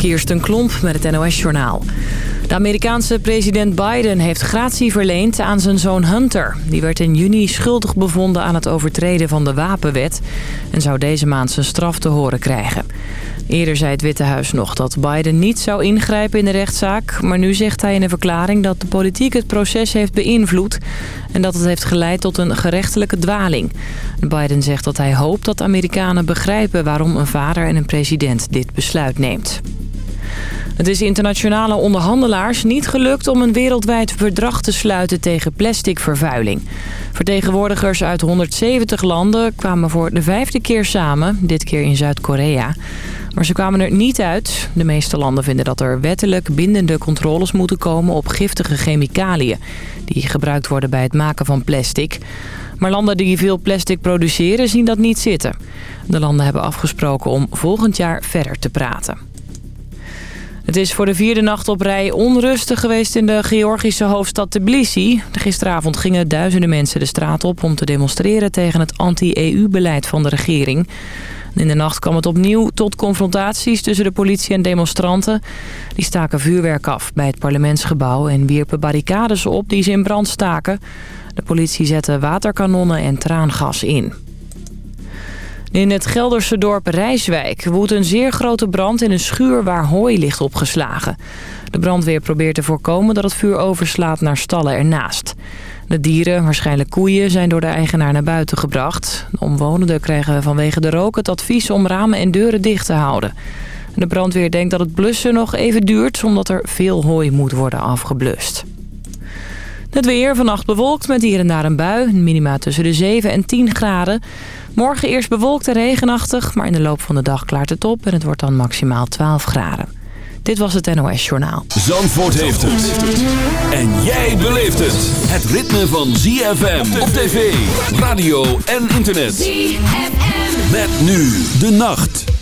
Kirsten Klomp met het NOS-journaal. De Amerikaanse president Biden heeft gratie verleend aan zijn zoon Hunter. Die werd in juni schuldig bevonden aan het overtreden van de wapenwet... en zou deze maand zijn straf te horen krijgen. Eerder zei het Witte Huis nog dat Biden niet zou ingrijpen in de rechtszaak... maar nu zegt hij in een verklaring dat de politiek het proces heeft beïnvloed... en dat het heeft geleid tot een gerechtelijke dwaling. Biden zegt dat hij hoopt dat Amerikanen begrijpen waarom een vader en een president dit besluit neemt. Het is internationale onderhandelaars niet gelukt om een wereldwijd verdrag te sluiten tegen plasticvervuiling. Vertegenwoordigers uit 170 landen kwamen voor de vijfde keer samen, dit keer in Zuid-Korea. Maar ze kwamen er niet uit. De meeste landen vinden dat er wettelijk bindende controles moeten komen op giftige chemicaliën... die gebruikt worden bij het maken van plastic. Maar landen die veel plastic produceren zien dat niet zitten. De landen hebben afgesproken om volgend jaar verder te praten. Het is voor de vierde nacht op rij onrustig geweest in de Georgische hoofdstad Tbilisi. Gisteravond gingen duizenden mensen de straat op om te demonstreren tegen het anti-EU-beleid van de regering. In de nacht kwam het opnieuw tot confrontaties tussen de politie en demonstranten. Die staken vuurwerk af bij het parlementsgebouw en wierpen barricades op die ze in brand staken. De politie zette waterkanonnen en traangas in. In het Gelderse dorp Rijswijk woedt een zeer grote brand in een schuur waar hooi ligt opgeslagen. De brandweer probeert te voorkomen dat het vuur overslaat naar stallen ernaast. De dieren, waarschijnlijk koeien, zijn door de eigenaar naar buiten gebracht. De omwonenden krijgen vanwege de rook het advies om ramen en deuren dicht te houden. De brandweer denkt dat het blussen nog even duurt... omdat er veel hooi moet worden afgeblust. Het weer vannacht bewolkt met hier en daar een bui. Minima tussen de 7 en 10 graden. Morgen eerst bewolkt en regenachtig, maar in de loop van de dag klaart het op... en het wordt dan maximaal 12 graden. Dit was het NOS Journaal. Zandvoort heeft het. En jij beleeft het. Het ritme van ZFM op tv, radio en internet. ZFM. Met nu de nacht.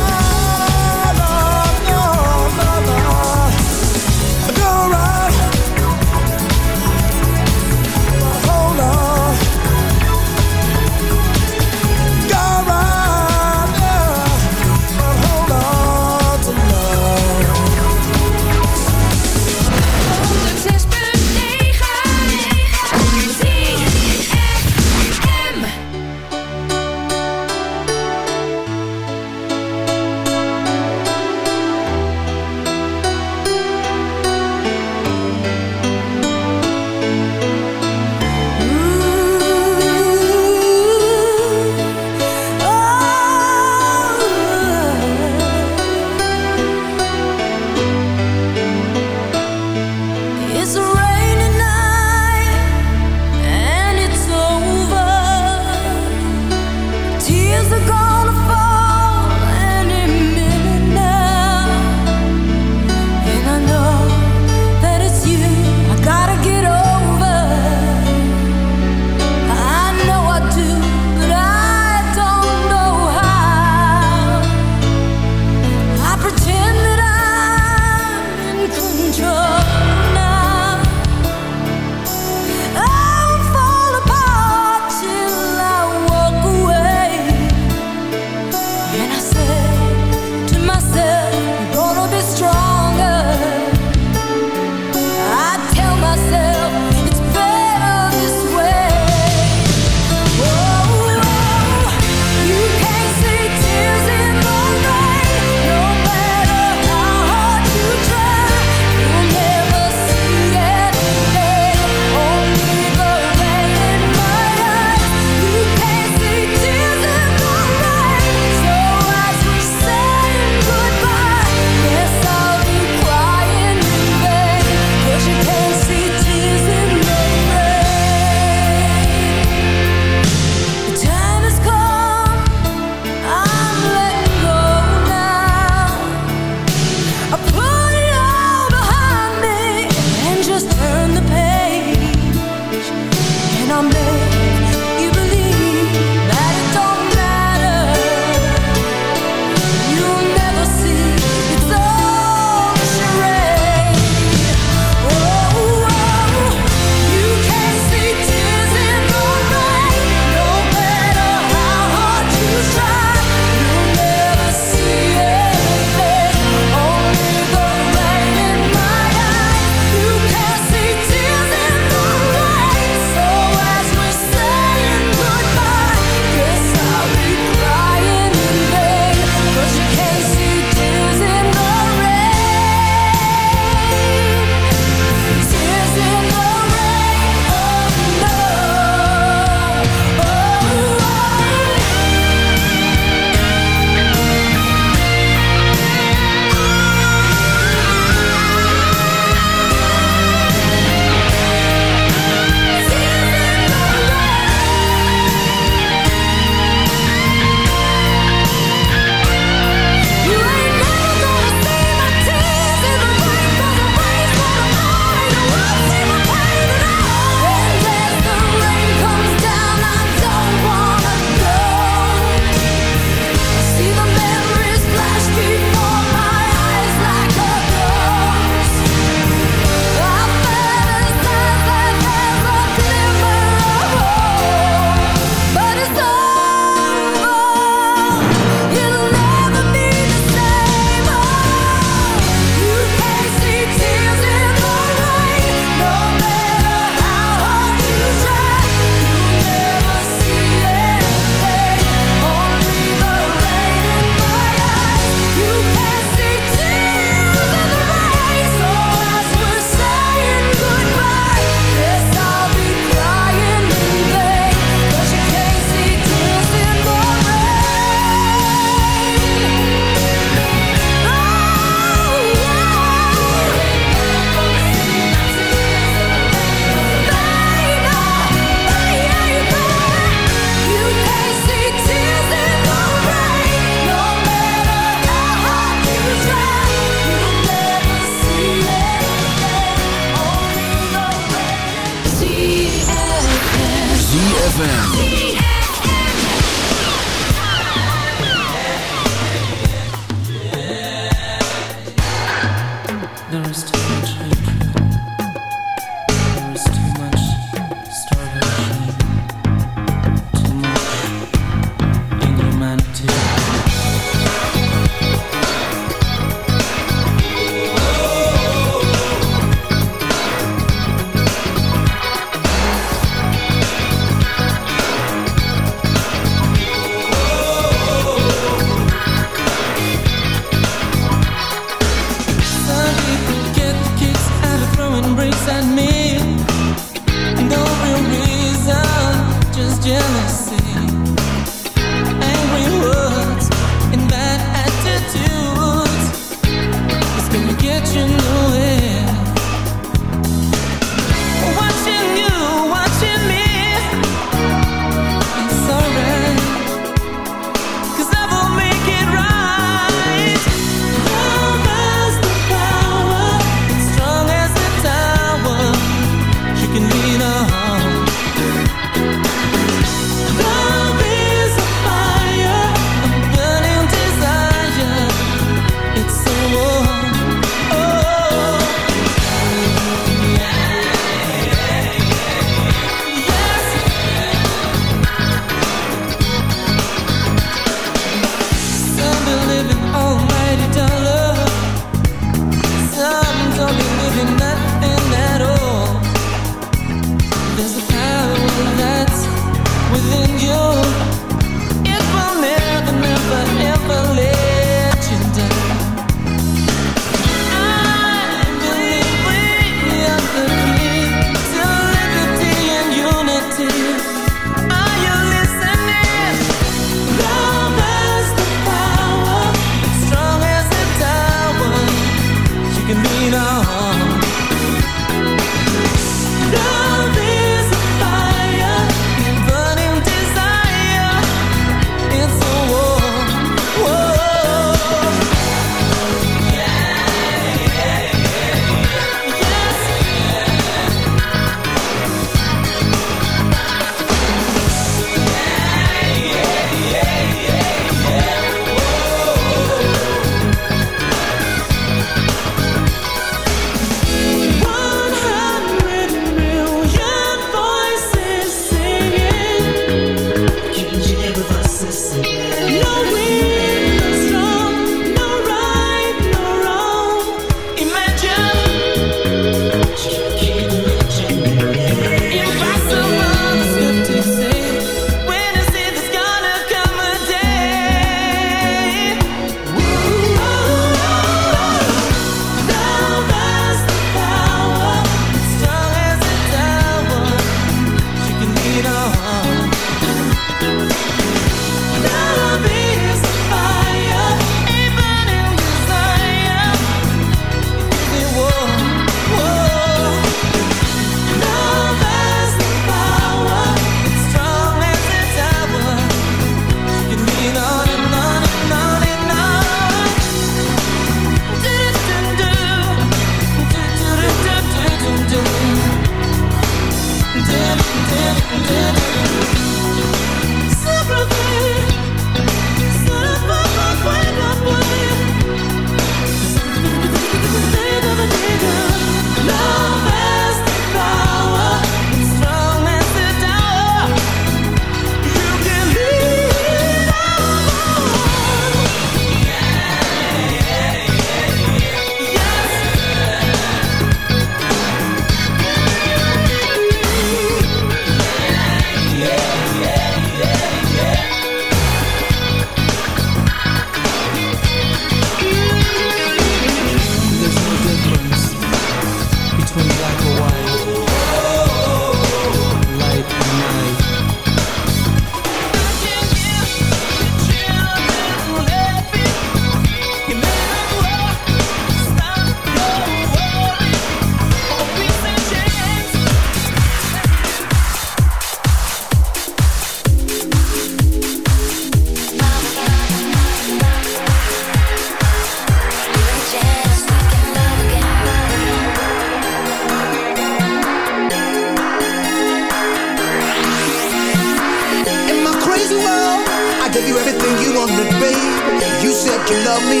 said you love me,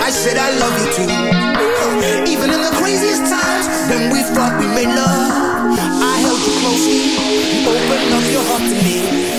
I said I love you too. Even in the craziest times when we fought, we made love, I held you closely, you opened up your heart to me.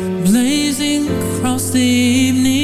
Blazing across the evening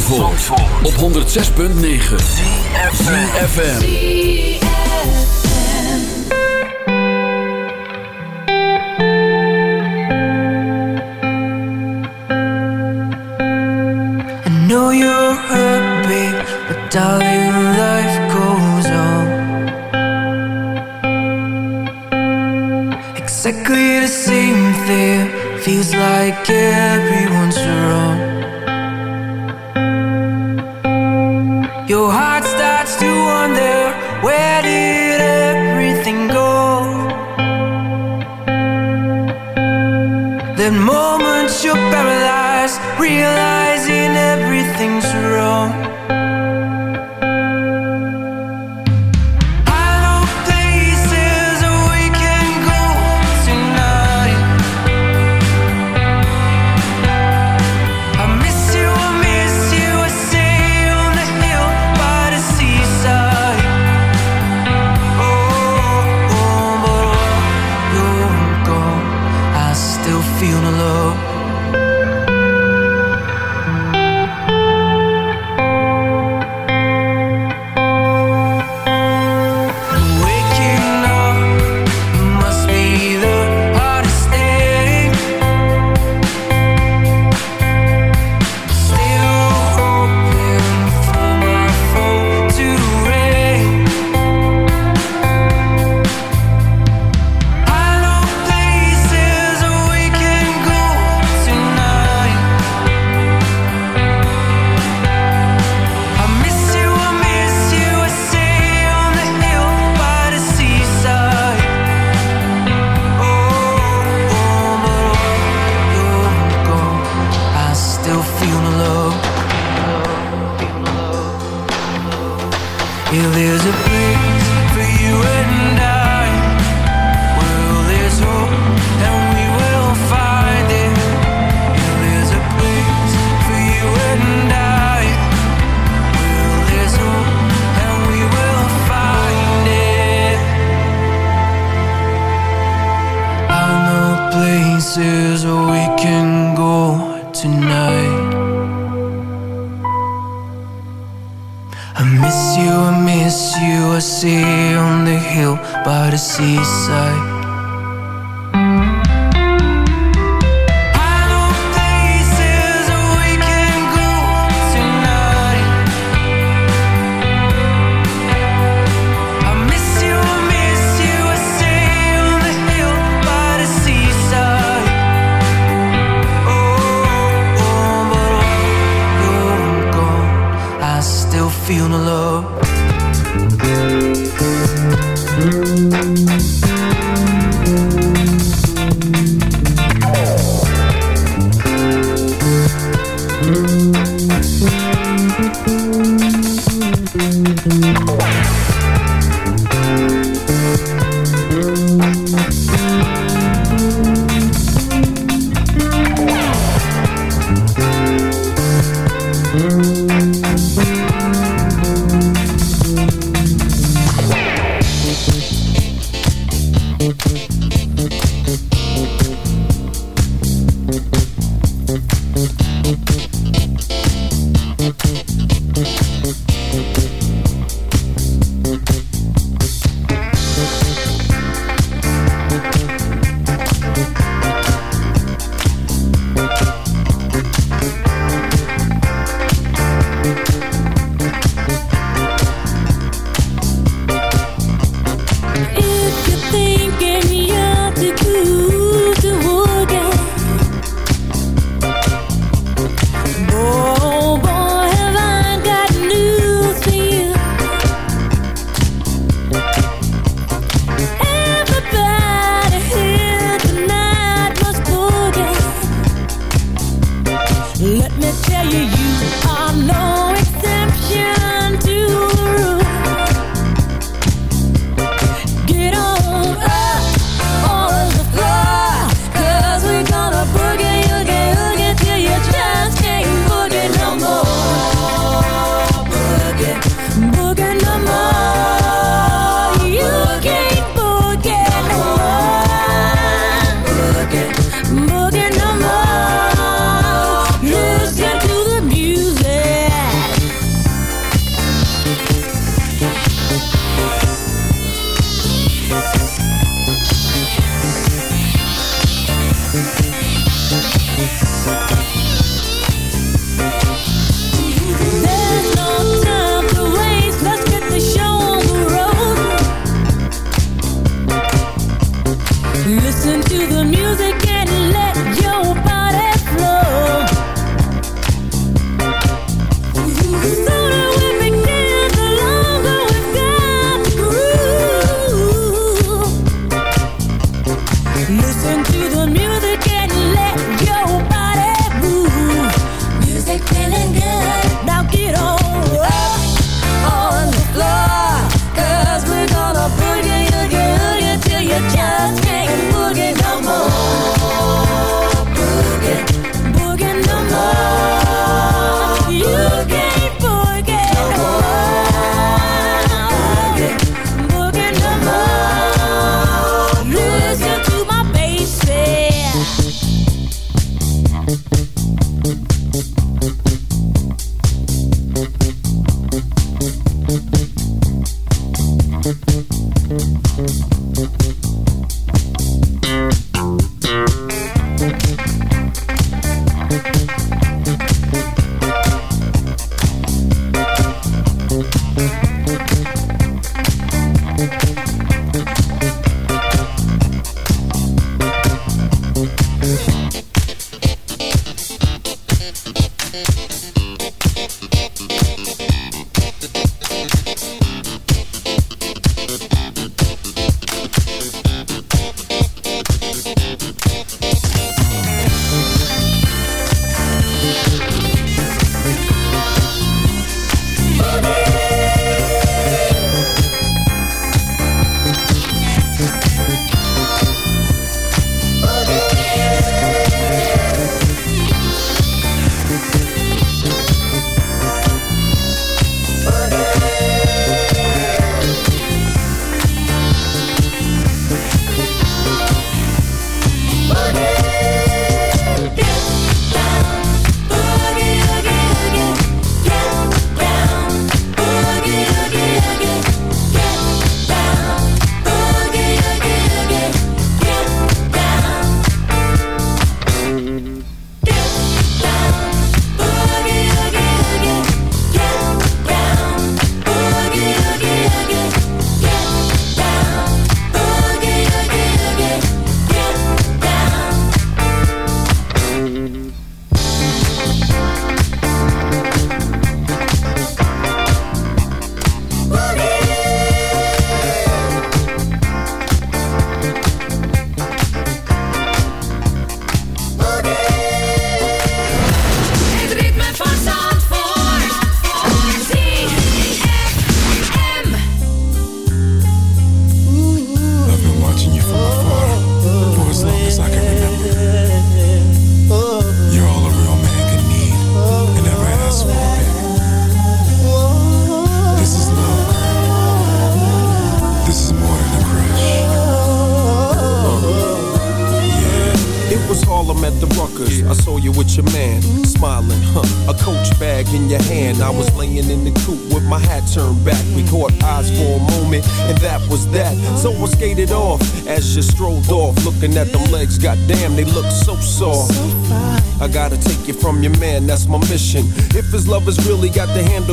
Zandvoort, op 106.9 CFFM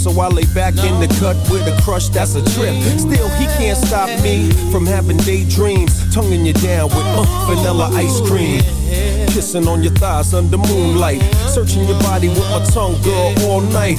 So I lay back in the cut with a crush that's a trip. Still, he can't stop me from having daydreams, tonguing you down with uh, vanilla ice cream. Kissing on your thighs under moonlight. Searching your body with my tongue, girl, all night.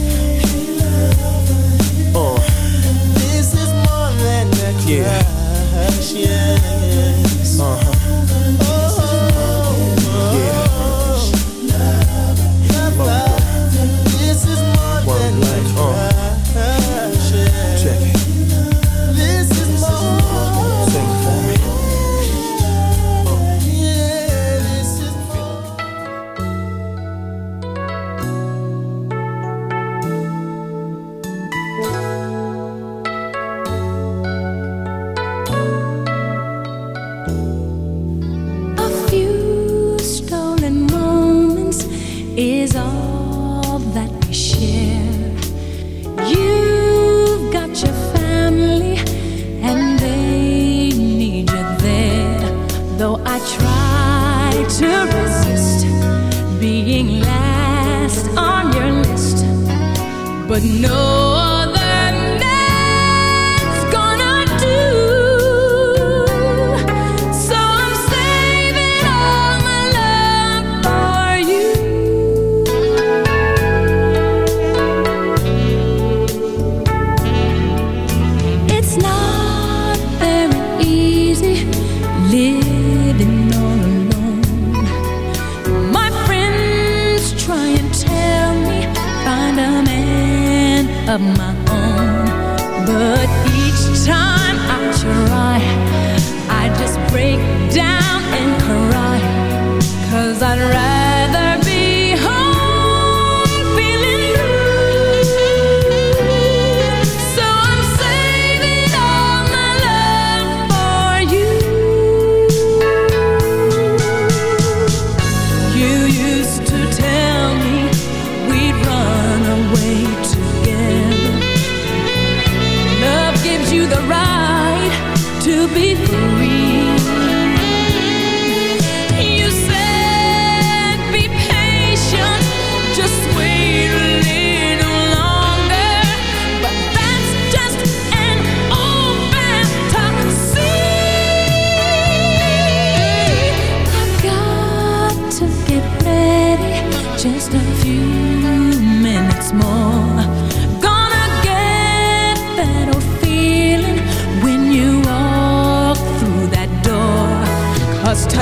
Yeah. of my own, but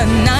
tonight.